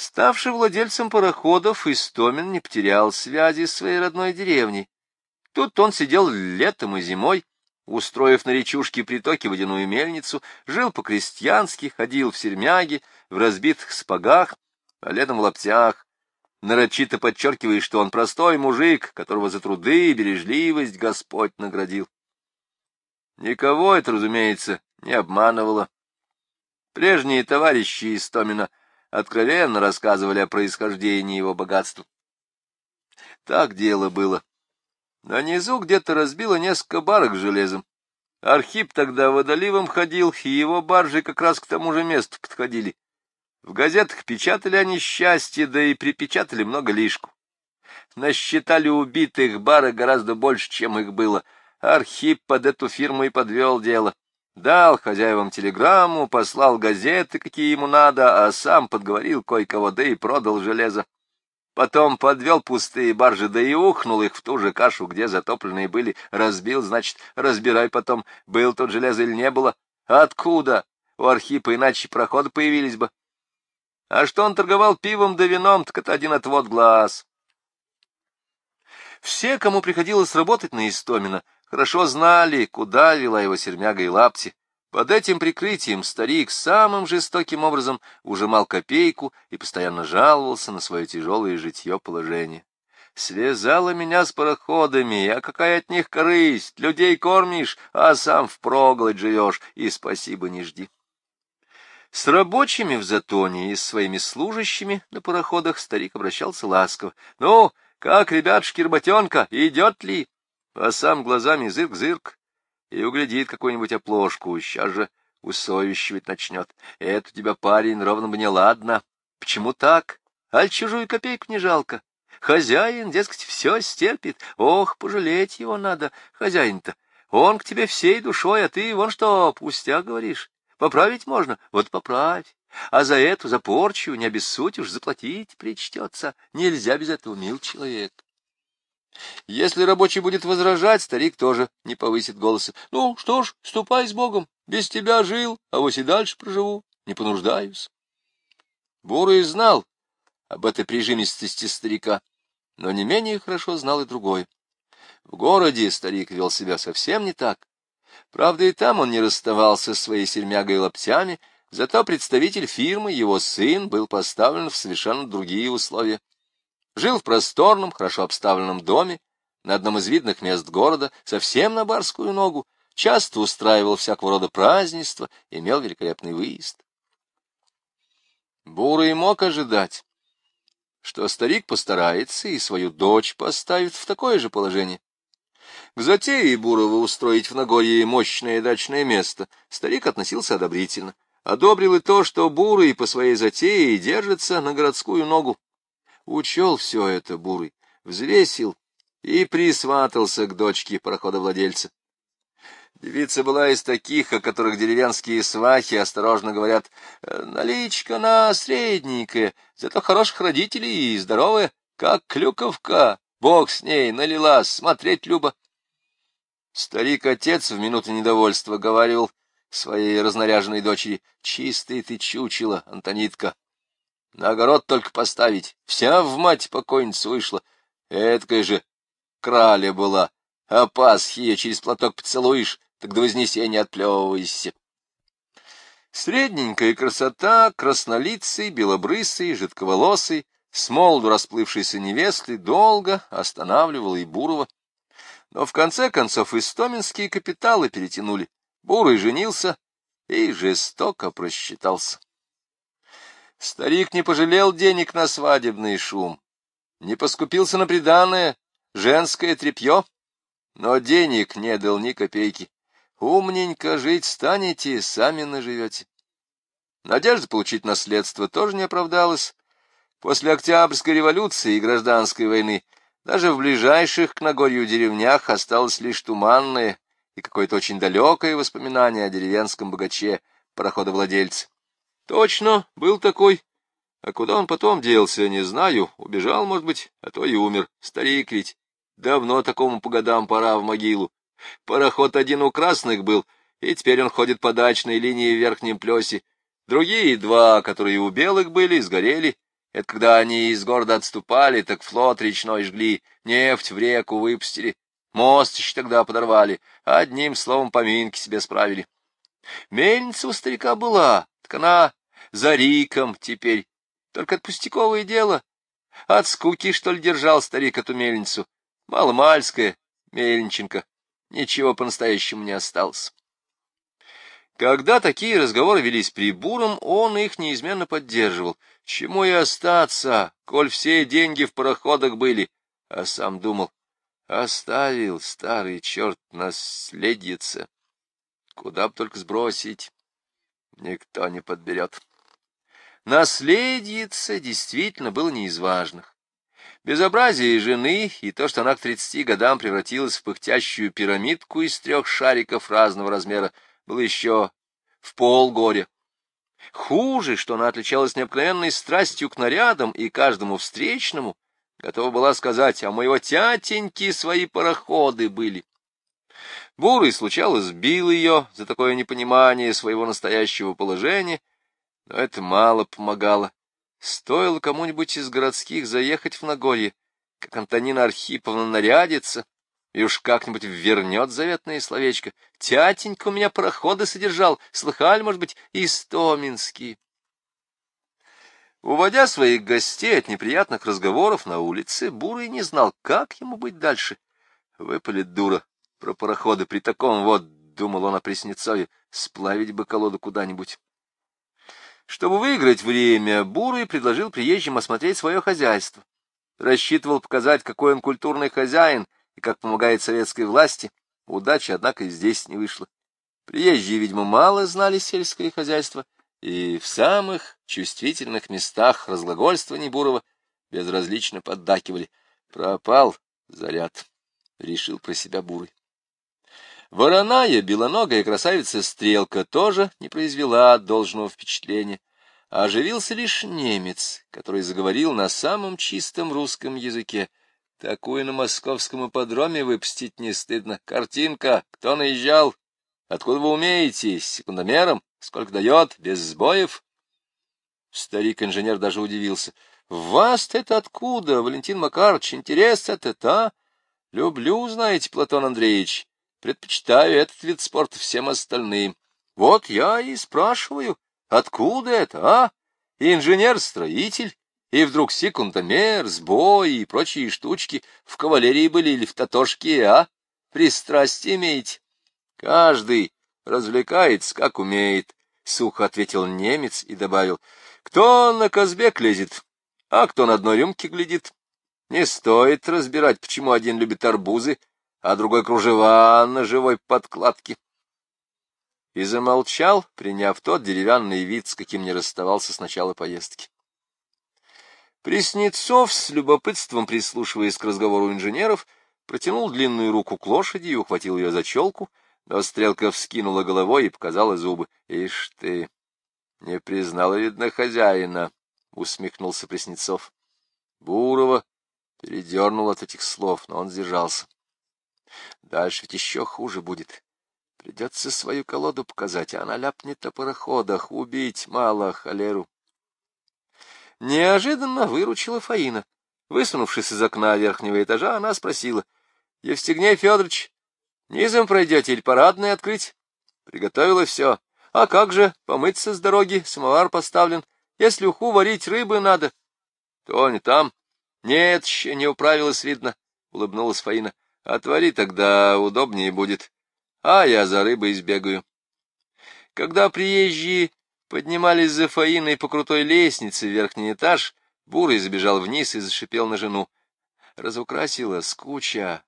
Ставший владельцем пароходов, Истомин не потерял связи с своей родной деревней. Тут он сидел летом и зимой, устроив на речушке притоки водяную мельницу, жил по-крестьянски, ходил в сермяге, в разбитых спагах, а летом в лаптях, нарочито подчеркивая, что он простой мужик, которого за труды и бережливость Господь наградил. Никого это, разумеется, не обманывало. Прежние товарищи Истомина откровенно рассказывали о происхождении его богатства. Так дело было. На низу где-то разбило несколько барок с железом. Архип тогда водоливом ходил, и его баржи как раз к тому же месту подходили. В газетах печатали они счастье, да и припечатали много лишку. Насчитали убитых барок гораздо больше, чем их было. Архип под эту фирму и подвел дело. Дал хозяевам телеграмму, послал газеты, какие ему надо, а сам подговорил кое-кого, да и продал железо. Потом подвел пустые баржи, да и ухнул их в ту же кашу, где затопленные были. Разбил, значит, разбирай потом, был тут железо или не было. Откуда? У Архипа иначе проходы появились бы. А что он торговал пивом да вином, так это один отвод глаз. Все, кому приходилось работать на Истомина, хорошо знали, куда вела его сермяга и лапти. Под этим прикрытием старик самым жестоким образом ужимал копейку и постоянно жаловался на свое тяжелое житье положение. Связала меня с пароходами, а какая от них корысть? Людей кормишь, а сам впроголодь живешь, и спасибо не жди. С рабочими в затоне и с своими служащими на пароходах старик обращался ласково. — Ну, как, ребятушки, работенка, идет ли? А сам глазами зырк-зырк и углядит какую-нибудь оплошку, сейчас же усовещивать начнет. Это у тебя, парень, ровно бы не ладно. Почему так? Аль чужую копейку не жалко. Хозяин, дескать, все стерпит. Ох, пожалеть его надо, хозяин-то. Он к тебе всей душой, а ты вон что, пустяк говоришь. Поправить можно, вот поправь. А за эту, за порчу, не обессудь уж, заплатить причтется. Нельзя без этого, мил человек. Если рабочий будет возражать, старик тоже не повысит голоса. Ну, что ж, ступай с Богом. Без тебя жил, а вот и дальше проживу. Не понуждаюсь. Бурый знал об этой прижимистости старика, но не менее хорошо знал и другой. В городе старик вел себя совсем не так. Правда, и там он не расставался с своей сермягой и лаптями, зато представитель фирмы, его сын, был поставлен в совершенно другие условия. Жил в просторном, хорошо обставленном доме, на одном из видных мест города, совсем на барскую ногу, часто устраивал всякого рода празднества, имел великолепный выезд. Бурый мог ожидать, что старик постарается и свою дочь поставит в такое же положение. К затее Бурова устроить в Нагорье мощное дачное место старик относился одобрительно. Одобрил и то, что Бурый по своей затее держится на городскую ногу, Учел все это Бурый, взвесил и присватался к дочке пароходовладельца. Девица была из таких, о которых деревенские свахи осторожно говорят, «Э, наличка на средненькая, зато хороших родителей и здоровая, как клюковка, бог с ней, налилась, смотреть Люба. Старик-отец в минуты недовольства говорил своей разнаряженной дочери, «Чистый ты чучела, Антонитка, на огород только поставить. Вся в мать покойница вышла. Эдакая же краля была. А Пасхи ее через платок поцелуешь, так до вознесения отплевывайся. Средненькая красота, краснолицый, белобрысый, жидковолосый, с молоду расплывшейся невесты, долго останавливала и Бурова. Но в конце концов истоминские капиталы перетянули. Бурый женился и жестоко просчитался. Старик не пожалел денег на свадебный шум, не поскупился на приданное женское тряпье, но денег не дал ни копейки. Умненько жить станете, сами наживете. Надежда получить наследство тоже не оправдалась. После Октябрьской революции и гражданской войны даже в ближайших к Нагорью деревнях осталось лишь туманное и какое-то очень далекое воспоминание о деревенском богаче, пароходовладельце. Точно, был такой. А куда он потом делся, не знаю. Убежал, может быть, а то и умер. Старик ведь. Давно такому по годам пора в могилу. Пароход один у красных был, и теперь он ходит по дачной линии в верхнем плесе. Другие два, которые у белых были, сгорели. Это когда они из города отступали, так флот речной жгли, нефть в реку выпустили, мост еще тогда подорвали, одним словом поминки себе справили. Мельница у старика была, так она за Риком теперь. Только это пустяковое дело. От скуки, что ли, держал старик эту мельницу. Маломальская мельниченка. Ничего по-настоящему не осталось. Когда такие разговоры велись при Буром, он их неизменно поддерживал. Чему и остаться, коль все деньги в пароходах были, а сам думал, оставил старый черт наследица. Куда б только сбросить, никто не подберет. Наследица действительно было не из важных. Безобразие жены и то, что она к тридцати годам превратилась в пыхтящую пирамидку из трех шариков разного размера, было еще в полгоря. Хуже, что она отличалась необыкновенной страстью к нарядам и каждому встречному, готова была сказать, а моего тятеньки свои пароходы были. Бурый, случалось, бил ее за такое непонимание своего настоящего положения, но это мало помогало. Стоило кому-нибудь из городских заехать в Нагорье, как Антонина Архиповна нарядится, и уж как-нибудь вернет заветное словечко. Тятенька у меня пароходы содержал, слыхали, может быть, истоминские. Уводя своих гостей от неприятных разговоров на улице, Бурый не знал, как ему быть дальше. Выпалит дура про пароходы при таком вот, думал он о Преснецове, сплавить бы колоду куда-нибудь. Чтобы выиграть время, Бурый предложил приезжим осмотреть свое хозяйство. Рассчитывал показать, какой он культурный хозяин и как помогает советской власти. Удачи, однако, и здесь не вышло. Приезжие, видимо, мало знали сельское хозяйство, и в самых чувствительных местах разглагольствований Бурова безразлично поддакивали. Пропал заряд, — решил про себя Бурый. Вороная, белоногая красавица Стрелка тоже не произвела должного впечатления. А оживился лишь немец, который заговорил на самом чистом русском языке. Такую на московском ипподроме выпустить не стыдно. Картинка. Кто наезжал? Откуда вы умеете? С секундомером? Сколько дает? Без сбоев? Старик-инженер даже удивился. — Вас это откуда, Валентин Макарович? Интерес этот, а? Люблю, знаете, Платон Андреевич. Предпочитаю этот вид спорта всем остальным. Вот я и спрашиваю, откуда это, а? Инженер-строитель, и вдруг секундомер, сбой и прочие штучки в кавалерии были или в татошке, а? Пристрастие имеете? Каждый развлекается, как умеет, — сухо ответил немец и добавил. Кто на Казбек лезет, а кто на дно рюмки глядит? Не стоит разбирать, почему один любит арбузы, а другой кружева на живой подкладке. И замолчал, приняв тот деревянный вид, с каким не расставался с начала поездки. Преснецов, с любопытством прислушиваясь к разговору инженеров, протянул длинную руку к лошади и ухватил ее за челку, но стрелка вскинула головой и показала зубы. — Ишь ты! Не признала, видно, хозяина! — усмехнулся Преснецов. Бурова передернул от этих слов, но он сдержался. Дальше ведь еще хуже будет. Придется свою колоду показать, а она ляпнет о пароходах, убить мало холеру. Неожиданно выручила Фаина. Высунувшись из окна верхнего этажа, она спросила. — Евстигней Федорович, низом пройдете или парадное открыть? Приготовила все. А как же, помыться с дороги, самовар поставлен. Если уху варить, рыбы надо. — То не там. — Нет, еще не управилась, видно, — улыбнулась Фаина. Отвори тогда, удобнее будет. А я за рыбой сбегаю. Когда приезжие поднимались за Фаиной по крутой лестнице в верхний этаж, Бурый забежал вниз и зашипел на жену. Разукрасила скуча,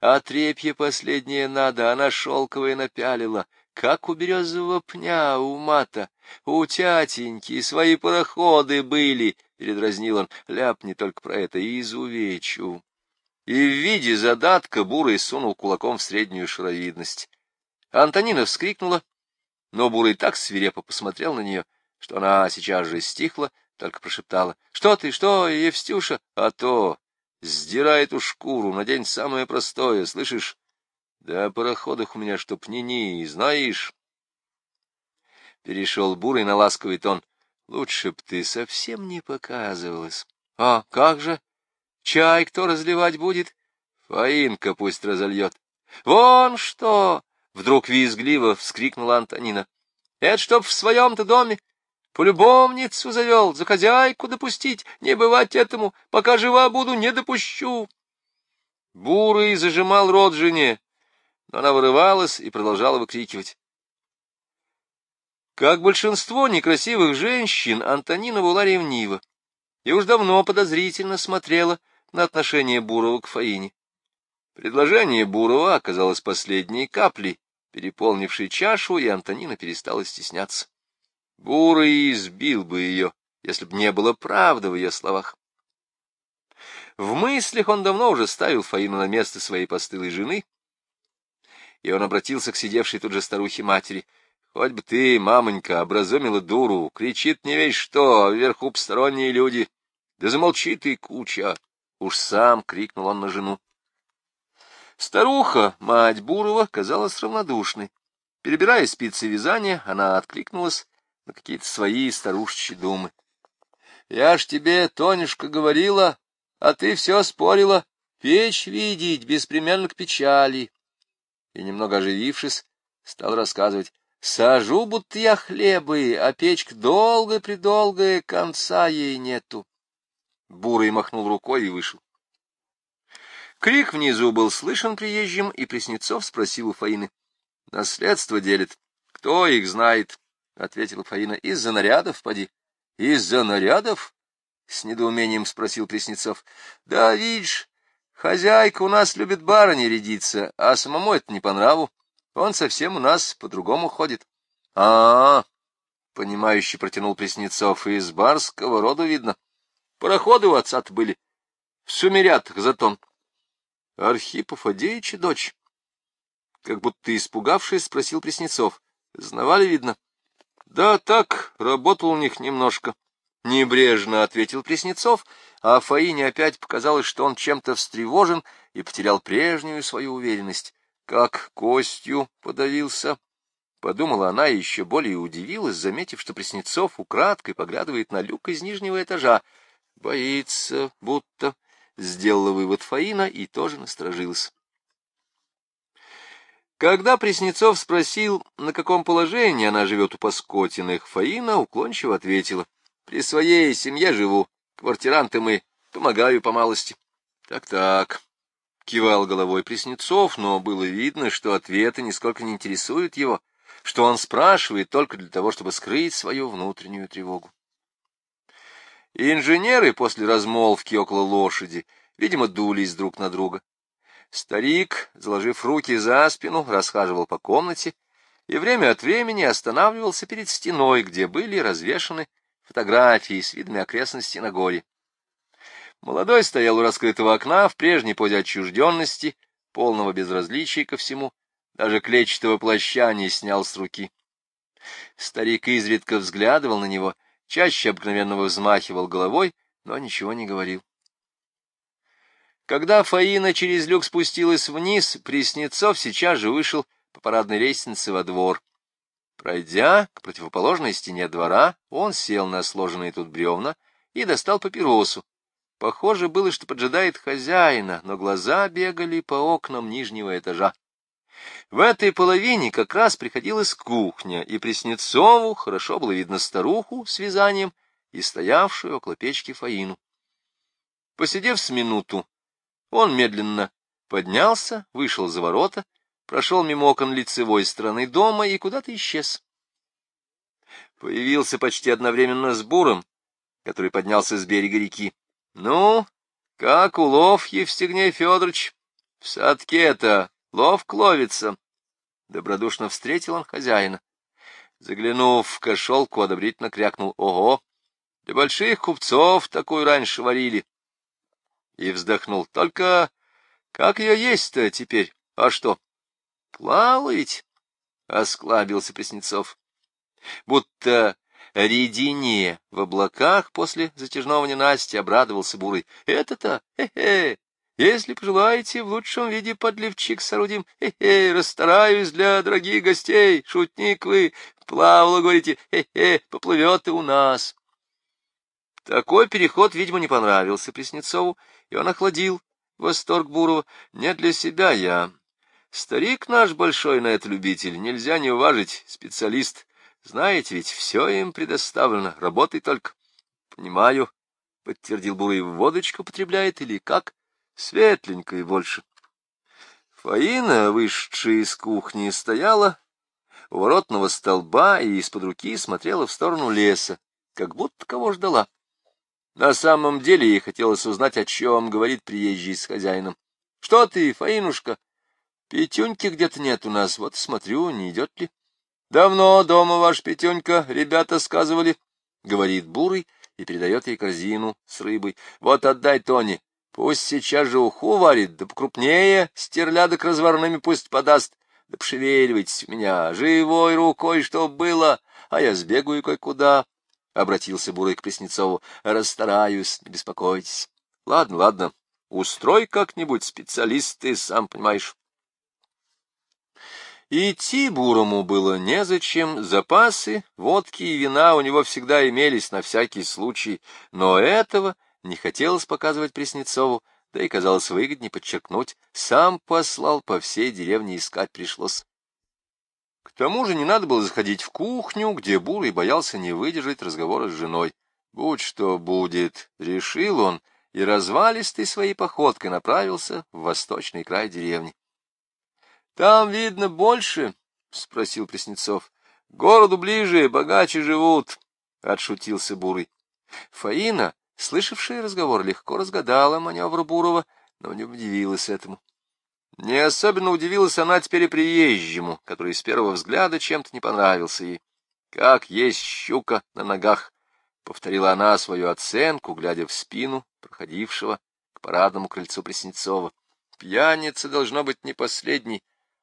а трепье последнее надо, она шелковое напялила, как у березового пня, у мата, у тятеньки свои пароходы были, — передразнил он, — ляпни только про это, изувечу и в виде задатка Бурый сунул кулаком в среднюю шаровидность. Антонина вскрикнула, но Бурый так свирепо посмотрел на нее, что она сейчас же стихла, только прошептала. — Что ты, что, Евстюша? А то! Сдирай эту шкуру, надень самое простое, слышишь? Да о пароходах у меня чтоб ни-ни, знаешь? Перешел Бурый на ласковый тон. Лучше б ты совсем не показывалась. А как же? Чай кто разливать будет? Фаинка пусть разольет. Вон что! Вдруг визгливо вскрикнула Антонина. Это чтоб в своем-то доме полюбовницу завел, за хозяйку допустить, не бывать этому, пока жива буду, не допущу. Бурый зажимал рот жене, но она вырывалась и продолжала выкрикивать. Как большинство некрасивых женщин, Антонина была ревнива и уж давно подозрительно смотрела на отношение Бурова к Фаине. Предложение Бурова оказалось последней каплей, переполнившей чашу, и Антонина перестала стесняться. Бурый избил бы ее, если бы не было правды в ее словах. В мыслях он давно уже ставил Фаину на место своей постылой жены, и он обратился к сидевшей тут же старухе-матери — Хоть бы ты, мамонька, образумила дуру, кричит не весь что, а вверху посторонние люди. Да замолчи ты, куча! Уж сам крикнул он на жену. Старуха, мать Бурова, казалась равнодушной. Перебирая спицы вязания, она откликнулась на какие-то свои старушечьи думы. — Я ж тебе, Тонюшка, говорила, а ты все спорила. Печь видеть беспременно к печали. И, немного оживившись, стал рассказывать. Сажу, будто я хлебы, а печка долгая-предолгая, конца ей нету. Бурый махнул рукой и вышел. Крик внизу был слышен приезжим, и Преснецов спросил у Фаины. — Наследство делит. Кто их знает? — ответила Фаина. — Из-за нарядов, поди. — Из-за нарядов? — с недоумением спросил Преснецов. — Да, видишь, хозяйка у нас любит барыни рядиться, а самому это не по нраву. Он совсем у нас по-другому ходит. А — -а, понимающе протянул Преснецов, — из барского рода видно. Пароходы у отца-то были. В сумерятах затон. Архипов Адеича дочь. Как будто испугавшись, спросил Преснецов. Знавали, видно? Да так, работал у них немножко. Небрежно ответил Преснецов, а Фаине опять показалось, что он чем-то встревожен и потерял прежнюю свою уверенность как костью подавился. Подумала она и еще более удивилась, заметив, что Преснецов украдкой поглядывает на люк из нижнего этажа. Боится, будто... Сделала вывод Фаина и тоже насторожилась. Когда Преснецов спросил, на каком положении она живет у Паскотиных, Фаина уклончиво ответила. При своей семье живу, квартиранты мы, помогаю по малости. Так-так, Кивал головой Преснецов, но было видно, что ответы нисколько не интересуют его, что он спрашивает только для того, чтобы скрыть свою внутреннюю тревогу. Инженеры после размолвки около лошади, видимо, дулись друг на друга. Старик, заложив руки за спину, расхаживал по комнате и время от времени останавливался перед стеной, где были развешаны фотографии с видами окрестностей на горе. Молодой стоял у раскрытого окна в прежней позе отчужденности, полного безразличия ко всему, даже клетчатого плаща не снял с руки. Старик изредка взглядывал на него, чаще обыкновенного взмахивал головой, но ничего не говорил. Когда Фаина через люк спустилась вниз, Преснецов сейчас же вышел по парадной лестнице во двор. Пройдя к противоположной стене двора, он сел на сложенные тут бревна и достал папиросу, Похоже было, что поджидает хозяина, но глаза бегали по окнам нижнего этажа. В этой половине как раз приходилась кухня, и Преснецову хорошо было видно старуху с вязанием и стоявшую около печки Фаину. Посидев с минуту, он медленно поднялся, вышел за ворота, прошел мимо окон лицевой стороны дома и куда-то исчез. Появился почти одновременно с Буром, который поднялся с берега реки. Ну, как улов, Евстигней Федорович? В садке-то ловк ловится. Добродушно встретил он хозяина. Заглянув в кошелку, одобрительно крякнул. Ого! Для больших купцов такую раньше варили. И вздохнул. Только как ее есть-то теперь? А что? Плавать? Осклабился Преснецов. Будто редине в облаках после затяжного ненастья обрадовался Бурый. Это-то, хе-хе, Если пожелаете, в лучшем виде подливчик соорудим. Хе-хе, расстараюсь для дорогих гостей. Шутник вы, плавало, говорите, хе-хе, поплывет и у нас. Такой переход, видимо, не понравился Преснецову, и он охладил восторг Бурова. Не для себя я. Старик наш большой на это любитель, нельзя не уважить, специалист. Знаете, ведь все им предоставлено, работай только. Понимаю, — подтвердил Бурый, — водочку потребляет или как? Светленькой больше. Фаина, вышедшая из кухни, стояла у воротного столба и из-под руки смотрела в сторону леса, как будто кого ждала. На самом деле ей хотелось узнать, о чем говорит приезжий с хозяином. — Что ты, Фаинушка? — Петюньки где-то нет у нас, вот смотрю, не идет ли. — Давно дома ваш Петюнька, ребята сказывали, — говорит Бурый и передает ей корзину с рыбой. — Вот отдай Тони, Пусть сейчас же уху варит, да покрупнее, стерлядок разварными пусть подаст. Да пошевеливайтесь у меня, живой рукой, что было, а я сбегаю кое-куда. Обратился Бурый к Преснецову. Расстараюсь, не беспокойтесь. Ладно, ладно, устрой как-нибудь, специалист, ты сам понимаешь. Идти Бурому было незачем, запасы, водки и вина у него всегда имелись на всякий случай, но этого не хотелось показывать Преснецову, да и казалось выгоднее подчеркнуть, сам послал по всей деревне искать пришлось. К тому же не надо было заходить в кухню, где Бурый боялся не выдержать разговора с женой. Будь что будет, решил он, и развалистой своей походкой направился в восточный край деревни. — Там, видно, больше? — спросил Преснецов. — Городу ближе, богаче живут, — отшутился Бурый. Фаина Слышавшая разговор легко разгадала маневр Бурова, но не удивилась этому. Не особенно удивилась она теперь и приезжему, который с первого взгляда чем-то не понравился ей. «Как есть щука на ногах», — повторила она свою оценку, глядя в спину проходившего к парадному крыльцу Преснецова. «Пьяница должно быть не последний,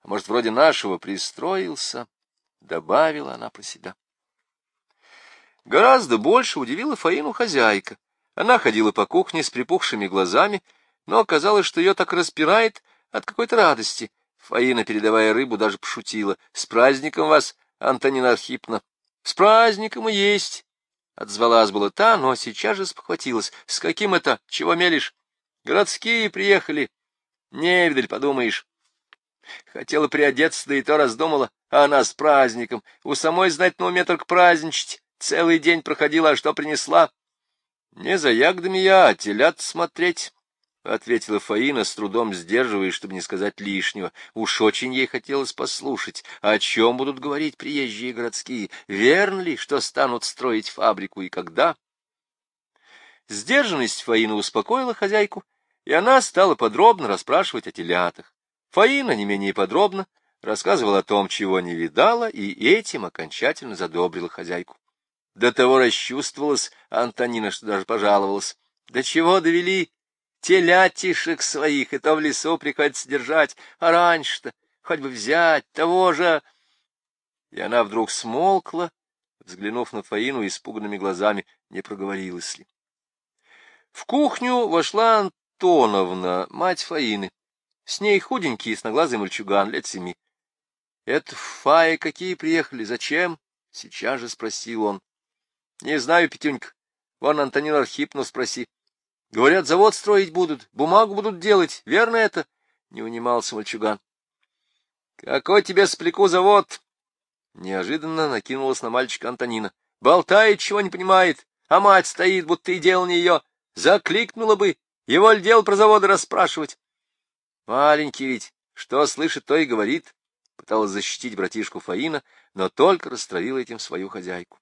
а может, вроде нашего пристроился», — добавила она про себя. Гораздо больше удивила Фаину хозяйка. Она ходила по кухне с припухшими глазами, но оказалось, что ее так распирает от какой-то радости. Фаина, передавая рыбу, даже пошутила. — С праздником вас, Антонина Архипна! — С праздником и есть! — отзвалась была та, но сейчас же спохватилась. — С каким это? Чего мелешь? — Городские приехали. — Не, видаль, подумаешь. Хотела приодеться, да и то раздумала. А она с праздником. У самой знать на уме только праздничать. Целый день проходила, а что принесла? — Не за ягодами я, а телят смотреть, — ответила Фаина, с трудом сдерживаясь, чтобы не сказать лишнего. Уж очень ей хотелось послушать, о чем будут говорить приезжие городские, верно ли, что станут строить фабрику и когда. Сдержанность Фаина успокоила хозяйку, и она стала подробно расспрашивать о телятах. Фаина не менее подробно рассказывала о том, чего не видала, и этим окончательно задобрила хозяйку. До того расчувствовалась Антонина, что даже пожаловалась. До чего довели телятишек своих, и то в лесу приходится держать, а раньше-то хоть бы взять того же... И она вдруг смолкла, взглянув на Фаину испуганными глазами, не проговорилась ли. В кухню вошла Антоновна, мать Фаины. С ней худенький ясноглазый мальчуган, лет семи. — Это Фаи какие приехали? Зачем? — сейчас же спросил он. — Не знаю, Петюнька. Вон Антонину Архипну спроси. Говорят, завод строить будут, бумагу будут делать. Верно это? Не унимался мальчуган. — Какой тебе сплеку завод? Неожиданно накинулась на мальчика Антонина. Болтает, чего не понимает, а мать стоит, будто и дел не ее. Закликнула бы, его ли дел про заводы расспрашивать. Маленький ведь, что слышит, то и говорит. Пыталась защитить братишку Фаина, но только растравила этим свою хозяйку.